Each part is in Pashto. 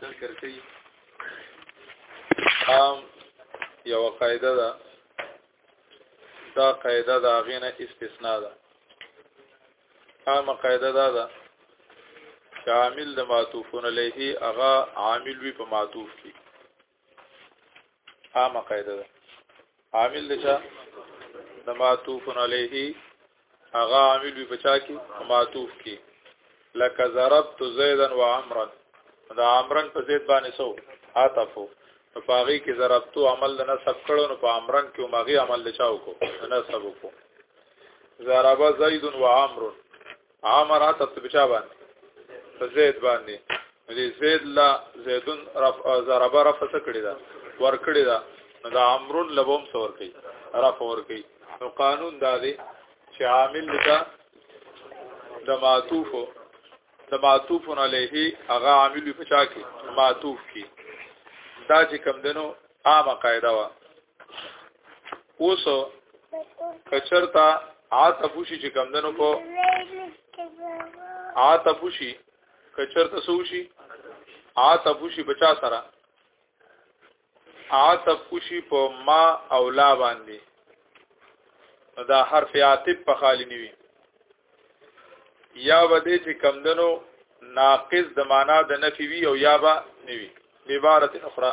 ذکر کوي عام یو قاعده ده دا قاعده دا غینه استثناء ده عام قاعده دا ده چې عامل د معطوفون علیه هغه عامل وی په معطوف کې عامه قاعده ده عامل د چا د معطوف علیه هغه عامل وي بچا کی معطوف کی لکه ضربت زیدا و عمرا دا عمرن په زید باندې سو عاطفو په باغی کې ضربت عمل د نسب کړو نو په عمرن کې ماغي عمل لچاو کو نسب کو ضرب زید و عمرو عام راتب ته بچا باندې په زید باندې دې زید لا زیدون رف ضربه رف څه کړی دا ور کړی دا نو دا عمرون لبوم څور کوي رف ور کوي نو قانون دا دی چې عامل لکه د معطوف د معطوف علیه هغه عامل په چا کې معطوف کې دا چې کم دنو عامه قاعده وا اوس کچرتا عاطف شي چې کمندنو کو عاطف شي کچرتا سو شي عاطف شي بچا سره عاطف شي په ما او لا باندې دا حرف عاطف په خالی نیوي یا ودې چې کمندنو ناقص د معنا د نفي وی او یا با نوي عبارت اخرى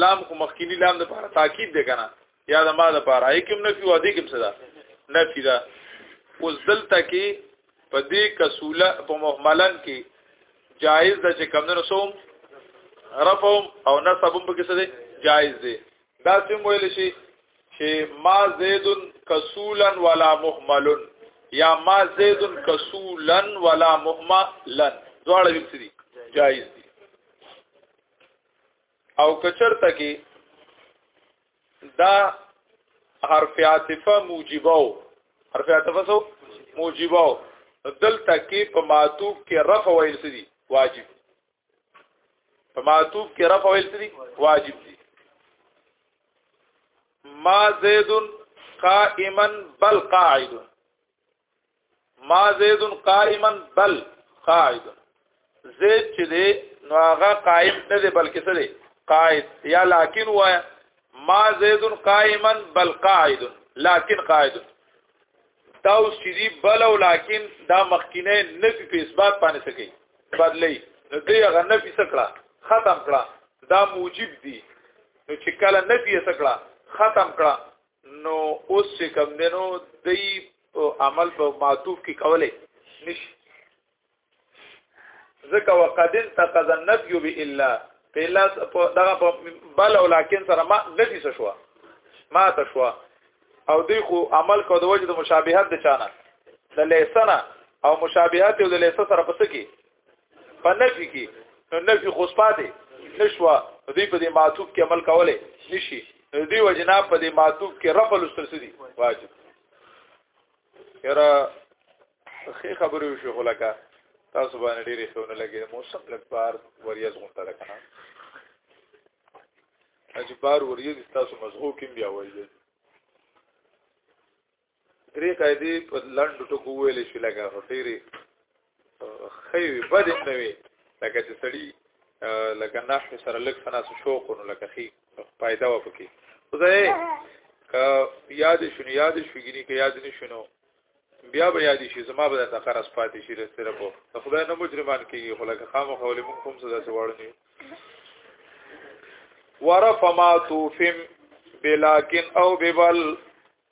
لام خو مخکینی لام د لپاره تاکید دی کنه یا د ما د لپاره یکم نفي او دې کوم څه ده نفي ده اوس دلته کې په دې کسوله په مهملن کې جایز ده چې کم نه رسوم رفعم او نصب هم پکې څه دی جایز دی دا سم ویل شي چې ما زید کسولن ولا مهملن یا ما زید کسولن ولا مهملن دواړه ویل دي جایز دي او کچرته کې دا حرف عاطفه موجبه او حرف عاطفه سو موجبه او دلته کې په معطوف کې رفع ویل سدي واجب په معطوف کې رفع ویل سدي واجب دي ما زید قائما بل قاعد ما زید قائما بل قاعد زید چې دی نو هغه قائم نه دی بلکې څه دی قاعد یا لکن وایا ما زید قائما بل قاعد لكن قائد دا اوس چې دی بل او لكن دا مخکینه نه په اثبات باندې سکی بدلی نو دی هغه نه پیسه کړه ختم کړه دا موجب دی نو چې کله نه پیسه کړه ختم کړه نو اوس چې کم دینو دی عمل په معطوف کې کولای نشي ځکه وقد انتقض النفي بالا پهلا دغه په بل او لکن سره ما نفي څه شو ما ته شو او دی خو عمل کو د وجه د مشابهت د چانه د لیسنه او مشابهت او د لیسه سره پس کې په نفي کې نو نفي خو سپاده نشوا دوی په دې معطوف کې عمل کوله نشي دوی وجنا په دې معطوف کې رفع الاسترسدي واجب یرا خې خبرې وشو خلکا تاسو باندې ډېرې خونه لګې موسم لږ بار وریاز غونډه ده کنه چې بار وریاز تاسو مزغو کې بیا وایي درې قاعده په لند ټکو ویل شي لکه ډېری خې بد نه وي لکه چې سړی لکه نحو سره لک سنا شوق نو لکه خې فائدہ و پکې خدای ک یاد شنو یاد شوګینی ک یاد نشونو بیا به یاد شي زما به د قرض پاتې شي سره په خدای نه مجرمان کیږي خو لکه خامو خولې مونږ هم سزا سواړنی ورفما توفم بلاکن او ببل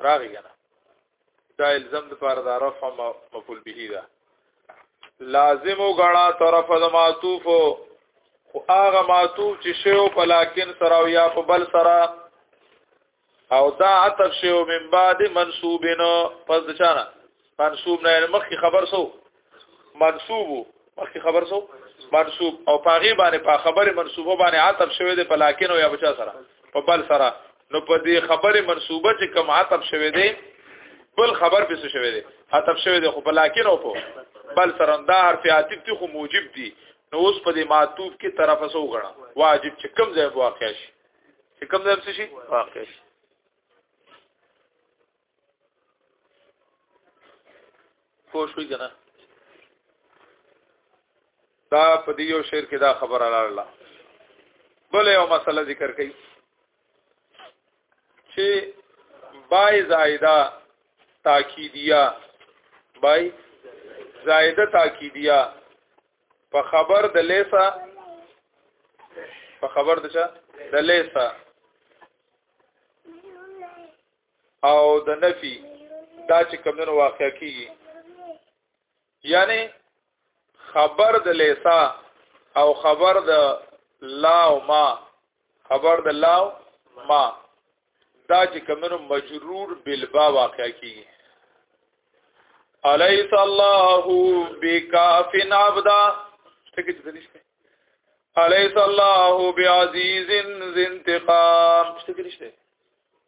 راغی کنه دا الزم د پر دا رفع مفعول به ده لازم وګڼا طرف د معطوف خو هغه معطوف چې شیو په لکن سره او یا په بل سره او دا عطف شیو من بعد منصوبن پس چانا منصوب نه مخکې خبر سو منصوب مخکې خبر سو منصوب او پاغي باندې په خبره منصوبه باندې عطف شوی دی په لکن او یا بچا سره په بل سره نو په دې خبره منصوبه چې کوم عطف شوی دی بل خبر پسې شوی دی عطف شوی دی خو په لکن او په بل سره دا حرف عاطف ته خو موجب دی نو اوس په دې معطوف کې طرف سو غړه واجب چې کوم ځای واقع شي چې کوم ځای شي واقع شي پوه شوي که نه دا په دې یو شعر کې دا خبره لاړله بل یو مسله ذکر کړي چې بای زائده تاکیدیه بای زائده تاکیدیه په خبر د لیسا په خبر د چا د لیسا او د نفي دا چې کمونو واقع کیږي یعنی خبر د لیسا او خبر د لا او ما خبر د لا او ما دا چې کمونو مجرور بالبا واقع کیږي الیس الله بکاف عبدا څنګه چې دلیش کوي الیس الله بعزیز ذی انتقام څنګه دلیش کوي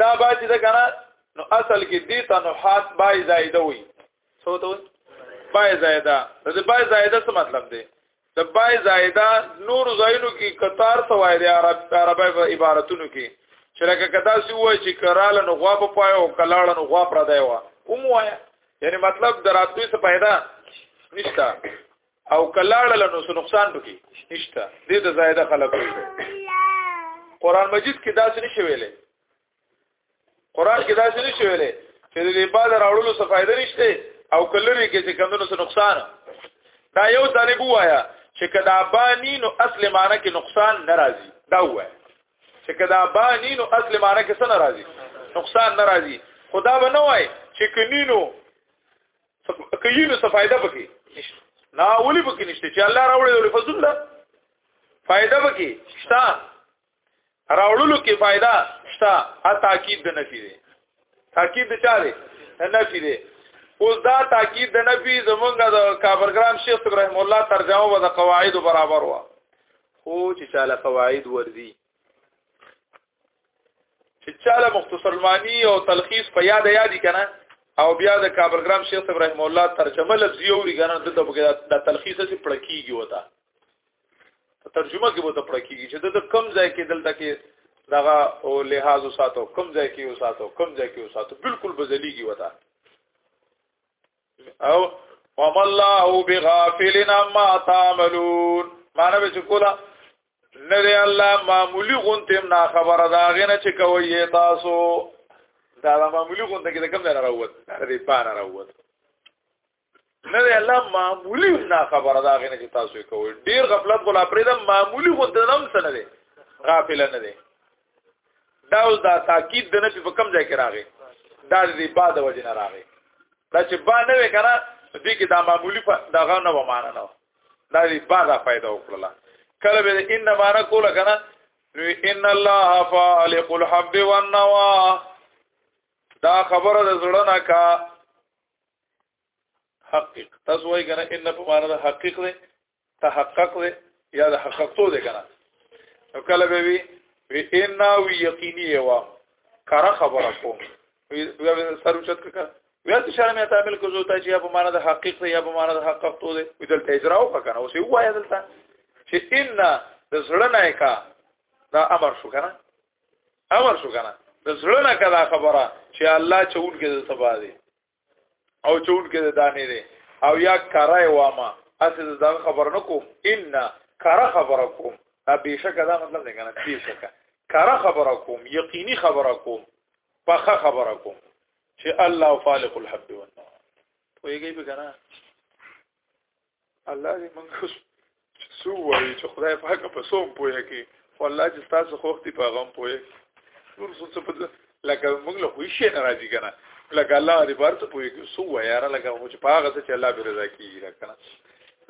دا باید چې دا کنه نو اصل کې دې ته نو حات بای زائده وي څه ته وي بای زائده د دې بای زائده څه مطلب دی د بای زائده نور زاینو کې قطار سوای دی عرب عربی په عبارتونو کې چې لکه کدا سی وای چې کراله نو غوا په پای او کلاله نو غوا پر دی وا کوم وای یعنی مطلب دراتوي څه پیدا نشته او کلاړه له نو نقصان پکې نشته دې د زائده خلق وي قران مجید کې داسې نشي ویلې قران کې داسې نشي ویلې چې د عبادت راوړلو څه فائدہ نشته او کلری کې چې کمونو څه نقصان دا یو طالب وایا چې کدا بانی نو اصل معنی کې نقصان ناراضي دا وایا چې کدا بانی نو اصل معنی کې څه ناراضي نقصان ناراضي خدا به نه وای چې کنینو کوي نو څه فائدہ پکې نشته نا ولي پکې نشته چې الله راوړل لفظ الله فائدہ پکې شته راوړلو کې فائدہ شته ا تاکید د نفي دی تاکید د چا دی نفي دی اوس دا تاکید د نفي زمونږ د کابرګرام شیخ ابراهیم الله ترجمه و د قواعد برابر و خو چې چاله قواعد ورزي چې چاله مختصر معنی او تلخیص په یاد یادی کنه او بیا د کابل ګرام شیخ ابراهیم الله ترجمه لفظي او ریګانه د د تلخیص څخه پړکیږي وتا ترجمه کې وته پړکیږي چې د کم ځای کې دلته کې دغه او لحاظ ساتو کم ځای کې وساتو کم ځای کې وساتو بالکل بزلیږي وتا او وما الله بغافل عما تعملون معنی به کولا نه دی الله معمولی غونتم نه خبره دا غنه چې کوي تاسو دا معمولی غونته کې کوم نه راووت دا دې پان راووت نه دی الله معمولی نه خبره دا غنه چې تاسو کوي ډیر غفلت غلا پرې دا معمولی غونته نم سره دی غافل نه دی دا اوس دا تاکید د نفي په کم ځای کې راغی دا د با د وجه نه راغی دا چې با نه وې کنه دې کې دا معمولی دغه نه و معنا نه دا دې بعد فائدہ وکړه کله به ان معنا کوله کنه نو ان الله فالق الحب والنوا دا خبره د زړه نه کا حقیق تاسو وایي کنه ان په معنا د حقیق دی تحقق دی یا د حقیقت دی کنه نو کله به وی وی ان وی یقیني یو کار خبره کوم وی سر اوچت کړه وی ته شرم یا تعامل کو زو ته چې یا په معنا د حقیقت یا په معنا د حق تو دی وی دلته اجرا وکړه کنه اوس یو وای دلته چې ان د زړه نه کا دا امر شو کنه امر شو کنه د زړه نه کا خبره چې الله چون کې د سبا دی او چون کې د دانې دی او یا کرای وامه اصل دا خبر نه کوم ان کرا خبر کوم بهشکه دا مطلب نه کنه بهشکه کرا خبر کوم یقیني خبر کوم پخه خبره کوم چې الله فالق الحب والنوى ویږي به کنه الله دې موږ سو وایي چې خدای پاک په سوم پوهه کې والله چې تاسو خوختي په غم پوهه نور څه څه لکه موږ له خوښ نه راځي کنه لکه الله دې بار څه پوهه کې سو وایي را لکه خو چې پاغه څه چې الله به رضا کیږي کنه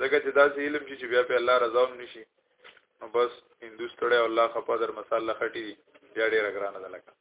ځکه چې دا علم چې بیا په الله رضا هم نشي نو بس هندوستړی الله خپل در مساله خټي بیا ډیر ګرانه ده لکه